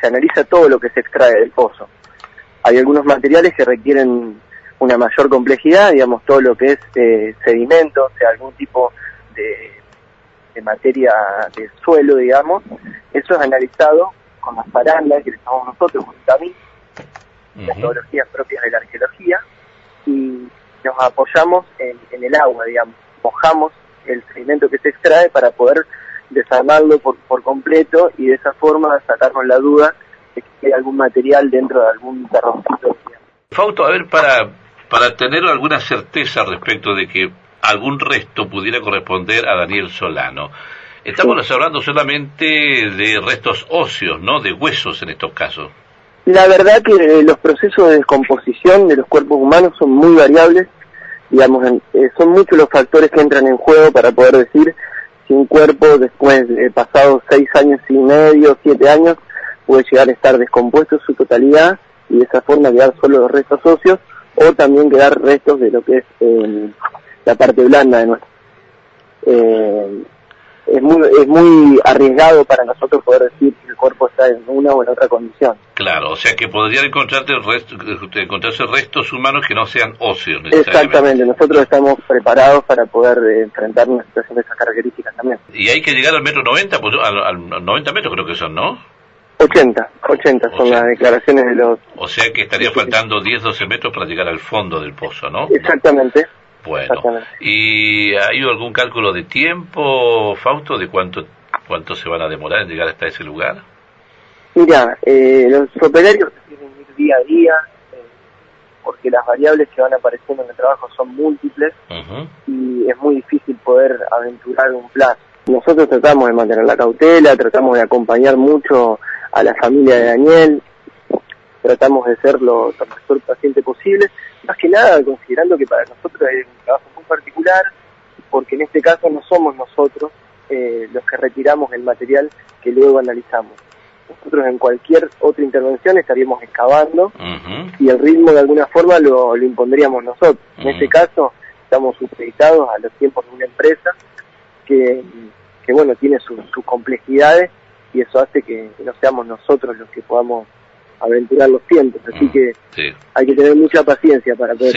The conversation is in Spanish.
se analiza todo lo que se extrae del pozo. Hay algunos materiales que requieren una mayor complejidad, digamos, todo lo que es eh, sedimento, o sea, algún tipo de, materia de suelo, digamos, eso es analizado con las parandas que estamos nosotros, con también, las metodologías propias de la arqueología, y nos apoyamos en, el agua, digamos, mojamos el sedimento que se extrae para poder desarmarlo por, por completo y de esa forma sacarnos la duda de que hay algún material dentro de algún terroncito. Fausto, a ver, para, para tener alguna certeza respecto de que algún resto pudiera corresponder a Daniel Solano, estamos hablando solamente de restos óseos, ¿no? De huesos en estos casos. La verdad que eh, los procesos de descomposición de los cuerpos humanos son muy variables, digamos, eh, son muchos los factores que entran en juego para poder decir si un cuerpo después de pasados seis años y medio, siete años, puede llegar a estar descompuesto en su totalidad y de esa forma quedar solo los restos óseos o también quedar restos de lo que es eh, la parte blanda de nuestro. Eh, es muy, es muy arriesgado para nosotros poder decir que el cuerpo está en una o en otra condición. Claro, o sea que podrían encontrarte resto, encontrarse restos humanos que no sean óseos. Exactamente, nosotros estamos preparados para poder eh, enfrentar una situación de esas características también. Y hay que llegar al metro 90, pues, al, 90 metros creo que son, ¿no? 80, 80 son las declaraciones de los... O sea que estaría faltando 10, 12 metros para llegar al fondo del pozo, ¿no? Exactamente. Bueno, ¿y ha habido algún cálculo de tiempo, Fausto, de cuánto, cuánto se van a demorar en llegar hasta ese lugar? Mira, eh, los operarios tienen que ir día a día, eh, porque las variables que van apareciendo en el trabajo son múltiples y es muy difícil poder aventurar un plan. Nosotros tratamos de mantener la cautela, tratamos de acompañar mucho a la familia de Daniel, tratamos de ser lo, lo mejor paciente posible, más que nada considerando que para nosotros es un trabajo muy particular, porque en este caso no somos nosotros eh, los que retiramos el material que luego analizamos. Nosotros en cualquier otra intervención estaríamos excavando y el ritmo de alguna forma lo, impondríamos nosotros. En este caso estamos supeditados a los tiempos de una empresa que, que bueno, tiene sus complejidades y eso hace que no seamos nosotros los que podamos aventurar los tiempos, así mm, que hay que tener mucha paciencia para poder